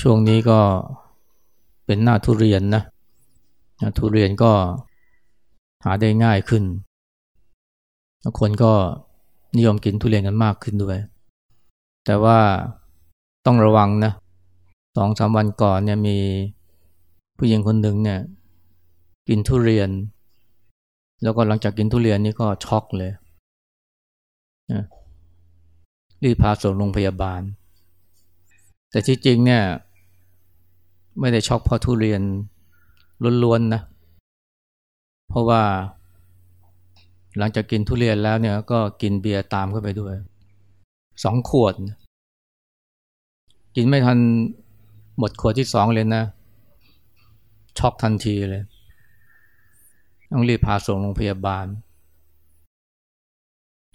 ช่วงนี้ก็เป็นหน้าทุเรียนนะทุเรียนก็หาได้ง่ายขึ้น คนก็นิยมกินทุเรียนกันมากขึ้นด้วย แต่ว่าต้องระวังนะสองสามวันก่อนเนี่ยมีผู้หญิงคนหนึ่งเนี่ย กินทุเรียน แล้วก็หลังจากกินทุเรียนนี่ก็ช็อกเลยรีบพาส่งโรงพยาบาล แต่ที่จริงเนี่ย ไม่ได้ช็อกเพราะทุเรียนล้วนๆนะ เพราะว่า หลังจากกินทุเรียนแล้วเนี่ย ก็กินเบียร์ตามเข้าไปด้วยสองขวด กินไม่ทันหมดขวดที่สองเลยนะ ช็อกทันทีเลย ต้องรีบพาส่งโรงพยาบาล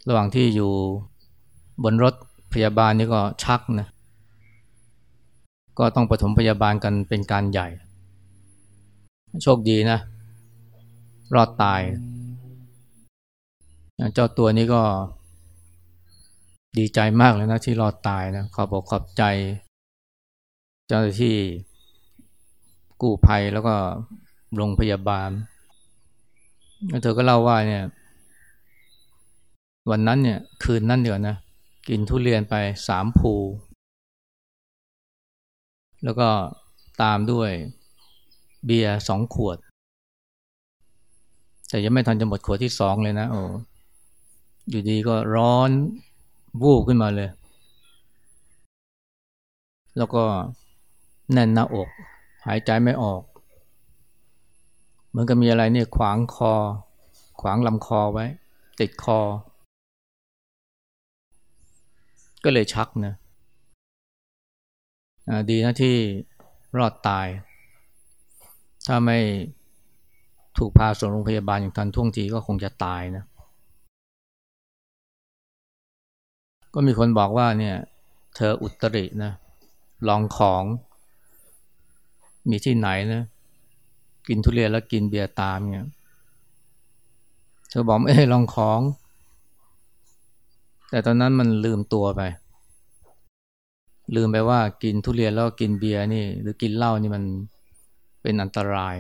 ระหว่างที่อยู่บนรถพยาบาลนี่ก็ชักนะ ก็ต้องปฐมพยาบาลกันเป็นการใหญ่ โชคดีนะ รอดตาย เจ้าตัวนี้ก็ดีใจมากเลยนะที่รอดตายนะขอบอกขอบใจ เจ้าหน้าที่กู้ภัยแล้วก็โรงพยาบาลเธอก็เล่าว่าเนี่ย วันนั้นเนี่ย คืนนั้นเดียวนะ กินทุเรียนไปสามภู แล้วก็ตามด้วยเบียร์สองขวด แต่ยังไม่ทันจะหมดขวดที่สองเลยนะโอ้อยู่ดีก็ร้อนวูบขึ้นมาเลย แล้วก็แน่นหน้าอก หายใจไม่ออก เหมือนกับมีอะไรเนี่ยขวางคอ ขวางลำคอไว้ ติดคอ ก็เลยชักนะ ดีนะที่รอดตาย ถ้าไม่ถูกพาส่งโรงพยาบาลอย่างทันท่วงทีก็คงจะตายนะ ก็มีคนบอกว่าเนี่ย เธออุตรินะลองของ มีที่ไหนนะ กินทุเรียนแล้วกินเบียร์ตามเนี่ยเธอบอกไม่ให้ลองของ แต่ตอนนั้นมันลืมตัวไป ลืมไปว่ากินทุเรียนแล้วกินเบียร์นี่ หรือกินเหล้านี่มันเป็นอันตราย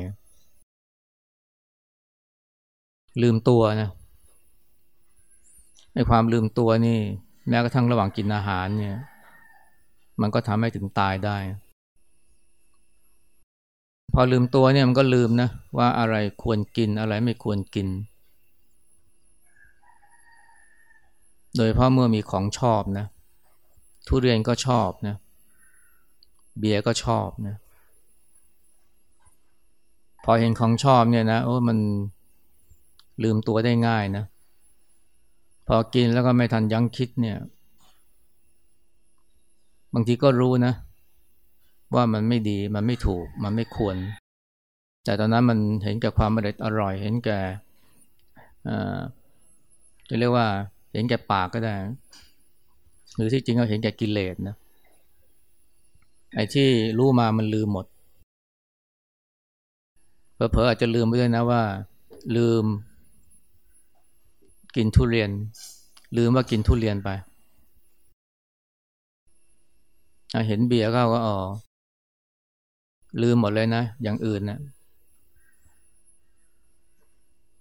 ลืมตัวนะในความลืมตัวนี่ แม้กระทั่งระหว่างกินอาหารเนี่ย มันก็ทำให้ถึงตายได้ พอลืมตัวเนี่ยมันก็ลืมนะ ว่าอะไรควรกินอะไรไม่ควรกิน โดยเพราะเมื่อมีของชอบนะ ทุเรียนก็ชอบนะ เบียร์ก็ชอบนะ พอเห็นของชอบเนี่ยนะโอ้มันลืมตัวได้ง่ายนะ พอกินแล้วก็ไม่ทันยั้งคิดเนี่ย บางทีก็รู้นะ ว่ามันไม่ดีมันไม่ถูกมันไม่ควร แต่ตอนนั้นมันเห็นแก่ความอร่อยเห็นแก่จะเรียกว่า เห็นแก่ปากก็ได้ หรือที่จริงก็เห็นแก่กิเลสนะไอ้ที่รู้มามันลืมหมดเผลอๆอาจจะลืมไปด้วยนะว่า ลืม กินทุเรียน ลืมว่ากินทุเรียนไปเห็นเบียร์เข้าก็อ๋อลืมหมดเลยนะ อย่างอื่นนะ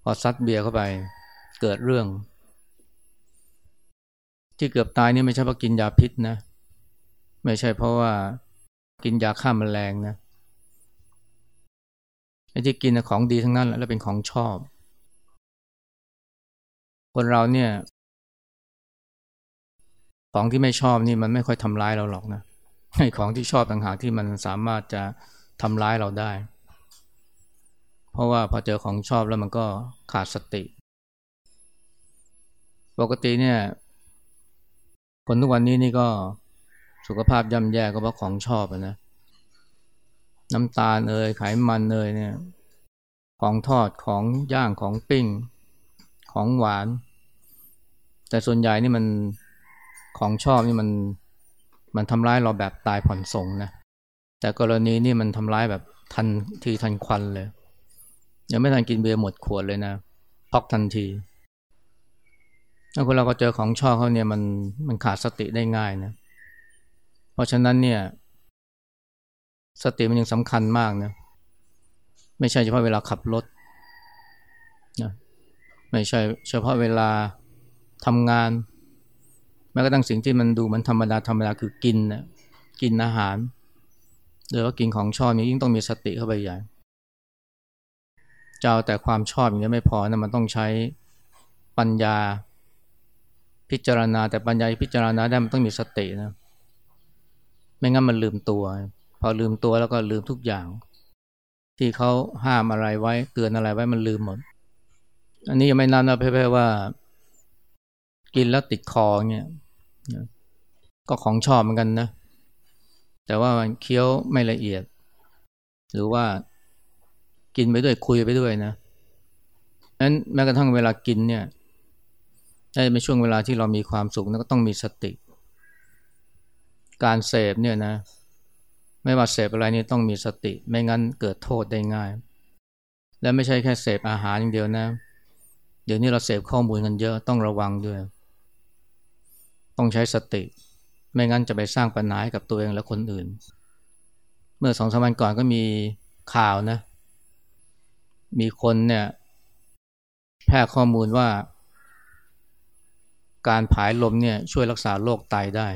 พอซัดเบียร์เข้าไป เกิดเรื่อง ที่เกือบตายนี่ไม่ใช่เพราะกินยาพิษนะ ไม่ใช่เพราะว่ากินยาฆ่ามาแมลงนะไอ้ที่กินของดีทั้งนั้นแล้วเป็นของชอบ คนเราเนี่ย ของที่ไม่ชอบนี่มันไม่ค่อยทำร้ายเราหรอกนะไอ้ของที่ชอบต่างหากที่มันสามารถจะทำร้ายเราได้ เพราะว่าพอเจอของชอบแล้วมันก็ขาดสติ ปกติเนี่ย คนทุกวันนี้นี่ก็สุขภาพย่ำแย่ก็เพราะของชอบนะ น้ำตาลเอ่ยไขมันเอ่ยเนี่ย ของทอดของย่างของปิ้ง ของหวาน แต่ส่วนใหญ่นี่มันของชอบนี่มันมันทำร้ายเราแบบตายผ่อนสงนะแต่กรณีนี่มันทำร้ายแบบทันทีทันควันเลย ยังไม่ทันกินเบียร์หมดขวดเลยนะพอกทันที ถ้าคนเราก็เจอของชอบเขาเนี่ยมันมันขาดสติได้ง่ายนะ เพราะฉะนั้นเนี่ย สติมันยังสำคัญมากนะไม่ใช่เฉพาะเวลาขับรถนะไม่ใช่เฉพาะเวลาทำงาน แม้กระทั่งสิ่งที่มันดูมันธรรมดาธรรมดาคือกินนะกินอาหารหรือว่ากินของชอบนี้ยิ่งต้องมีสติเข้าไปใหญ่จเจ้าแต่ความชอบอย่างนี้ไม่พอนะมันต้องใช้ปัญญา พิจารณาแต่ปัญญาพิจารณาได้มันต้องมีสตินะไม่งั้นมันลืมตัว พอลืมตัวแล้วก็ลืมทุกอย่าง ที่เขาห้ามอะไรไว้เตือนอะไรไว้มันลืมหมด อันนี้ยังไม่นับนะเพ่ๆว่า กินแล้วติดคอเนี่ยก็ของชอบเหมือนกันนะ แต่ว่ามันเคี้ยวไม่ละเอียด หรือว่ากินไปด้วยคุยไปด้วยนะนั้นแม้กระทั่งเวลากินเนี่ย ถ้าเป็นช่วงเวลาที่เรามีความสุขก็ต้องมีสติ การเสพเนี่ยนะ ไม่ว่าเสพอะไรนี่ต้องมีสติ ไม่งั้นเกิดโทษได้ง่าย และไม่ใช่แค่เสพอาหารอย่างเดียวนะ เดี๋ยวนี้เราเสพข้อมูลกันเยอะต้องระวังด้วย ต้องใช้สติ ไม่งั้นจะไปสร้างปัญหาให้กับตัวเองและคนอื่น เมื่อสองสามวันก่อนก็มีข่าวนะ มีคนเนี่ยแพร่ข้อมูลว่า การผายลมเนี่ยช่วยรักษาโรคไตได้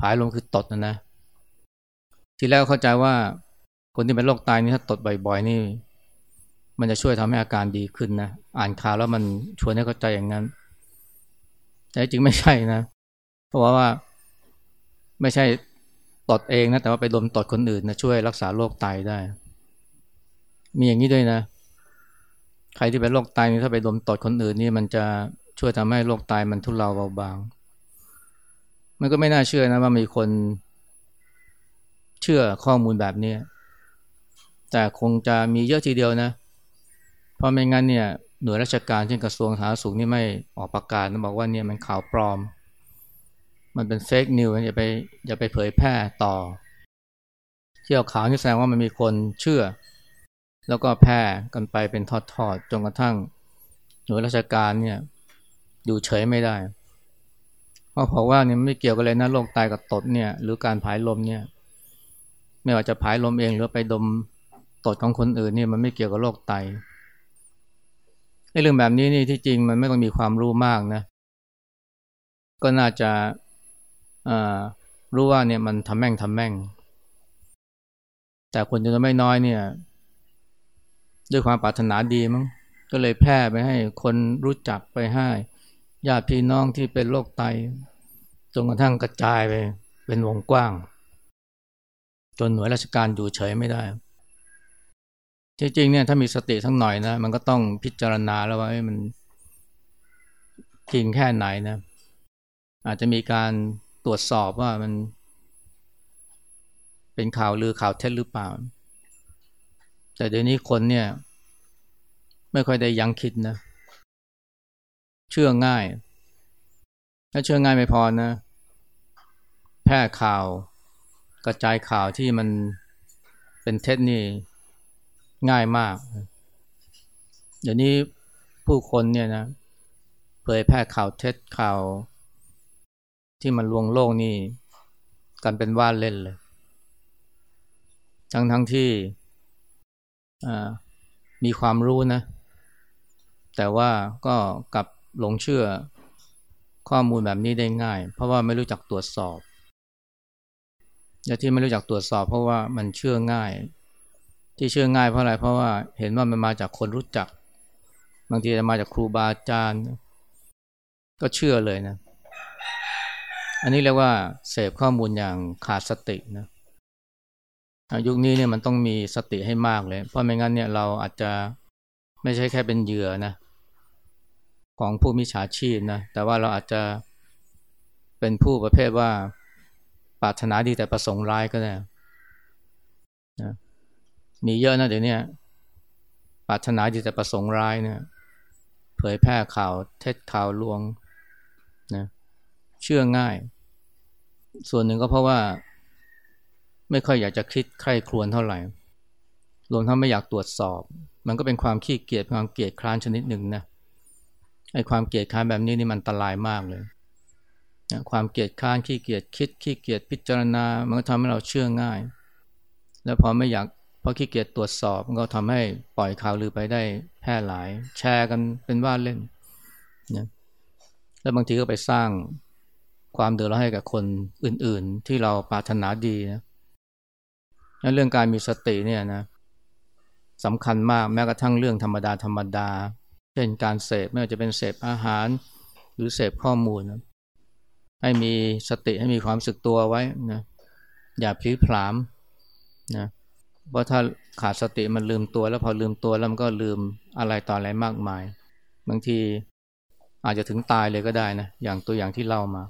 ผายลมคือตดนะนะ ทีแรกเข้าใจว่าคนที่เป็นโรคไตนี่ถ้าตดบ่อยๆนี่ มันจะช่วยทำให้อาการดีขึ้นนะ อ่านข่าวแล้วมันชวนให้เข้าใจอย่างนั้น แต่จริงไม่ใช่นะ เพราะว่าไม่ใช่ตดเองนะ แต่ว่าไปดมตดคนอื่นนะช่วยรักษาโรคไตได้ มีอย่างนี้ด้วยนะ ใครที่เป็นโรคไตนี่ถ้าไปดมตดคนอื่นนี่มันจะ ช่วยทำให้โรคตายมันทุเลาเบาบาง มันก็ไม่น่าเชื่อนะว่ามีคนเชื่อข้อมูลแบบนี้แต่คงจะมีเยอะทีเดียวนะ เพราะไม่งั้นเนี่ยหน่วยราชการเช่นกระทรวงสาธารณสุขนี่ไม่ออกประกาศนะบอกว่าเนี่ยมันข่าวปลอม มันเป็นเฟกนิวอย่าไปอย่าไปเผยแพร่ต่อเที่ยวข่าวนี่แสดงว่ามันมีคนเชื่อ แล้วก็แพร่กันไปเป็นทอดๆจนกระทั่งหน่วยราชการเนี่ย อยู่เฉยไม่ได้ เพราะบอกว่าเนี่ยไม่เกี่ยวกันเลยนะโรคตายกับตดเนี่ย หรือการผายลมเนี่ย ไม่ว่าจะผายลมเองหรือไปดมตดของคนอื่นเนี่ยมันไม่เกี่ยวกับโรคไตในเรื่องแบบนี้นี่ที่จริงมันไม่ต้องมีความรู้มากนะ ก็น่าจะรู้ว่าเนี่ยมันทำแม่งทำแม่ง แต่คนจำนวนไม่น้อยเนี่ย ด้วยความปรารถนาดีมั้งก็เลยแพร่ไปให้คนรู้จักไปให้ ญาติพี่น้องที่เป็นโรคไตจนกระทั่งกระจายไปเป็นวงกว้าง จนหน่วยราชการอยู่เฉยไม่ได้จริงๆเนี่ยถ้ามีสติทั้งหน่อยนะมันก็ต้องพิจารณาแล้วว่ามันจริงแค่ไหนนะ อาจจะมีการตรวจสอบว่ามัน เป็นข่าวลือข่าวเท็จหรือเปล่า แต่เดี๋ยวนี้คนเนี่ย ไม่ค่อยได้ยังคิดนะเชื่อง่ายถ้าเชื่อง่ายไม่พอนะ แพร่ข่าวกระจายข่าวที่มันเป็นเท็จนี่ง่ายมาก เดี๋ยวนี้ผู้คนเนี่ยนะเผยแพร่ข่าวเท็จข่าว ที่มันลวงโลกนี่กันเป็นว่าเล่นเลย ทั้งทั้งที่มีความรู้นะ แต่ว่าก็กลับ หลงเชื่อข้อมูลแบบนี้ได้ง่าย เพราะว่าไม่รู้จักตรวจสอบและที่ไม่รู้จักตรวจสอบเพราะว่ามันเชื่อง่าย ที่เชื่อง่ายเพราะอะไรเพราะว่าเห็นว่ามันมาจากคนรู้จัก บางทีจะมาจากครูบาอาจารย์ ก็เชื่อเลยนะ อันนี้เรียกว่าเสพข้อมูลอย่างขาดสตินะยุคนี้เนี่ยมันต้องมีสติให้มากเลย เพราะไม่งั้นเนี่ยเราอาจจะไม่ใช่แค่เป็นเหยื่อนะ ของผู้มิจฉาชีพนะแต่ว่าเราอาจจะเป็นผู้ประเภทว่าปรารถนาดีแต่ประสงค์ร้ายก็ได้นะมีเยอะนะเดี๋ยวนี้ปรารถนาดีแต่ประสงค์ร้ายเนี่ยเผยแพร่ข่าวเท็จข่าวลวงนะเชื่อง่าย ส่วนหนึ่งก็เพราะว่า ไม่ค่อยอยากจะคิดใคร่ครวญเท่าไหร่รวมทั้งไม่อยากตรวจสอบ มันก็เป็นความขี้เกียจความเกียจคร้านชนิดหนึ่งนะ ไอ้ความเกลียดค้านแบบนี้นี่มันอันตรายมากเลยนะความเกลียดค้านขี้เกียจคิดขี้เกียจพิจารณา มันก็ทำให้เราเชื่อง่าย แล้วพอไม่อยากเพราะขี้เกียจตรวจสอบมันก็ทำให้ปล่อยข่าวลือไปได้แพร่หลาย แชร์กันเป็นว่าเล่นนะแล้วบางทีก็ไปสร้างความเดือดร้อนให้กับคนอื่นๆ ที่เราปรารถนาดีนะเรื่องการมีสติเนี่ยนะสำคัญมากแม้กระทั่งเรื่องธรรมดาธรรมดา เช่นการเสพไม่ว่าจะเป็นเสพอาหาร หรือเสพข้อมูลนะให้มีสติให้มีความสึกตัวไว้นะอย่าพลิพลามนะเพราะถ้าขาดสติมันลืมตัว แล้วพอลืมตัวแล้วมันก็ลืมอะไรต่ออะไรมากมาย บางทีอาจจะถึงตายเลยก็ได้นะอย่างตัวอย่างที่เล่ามา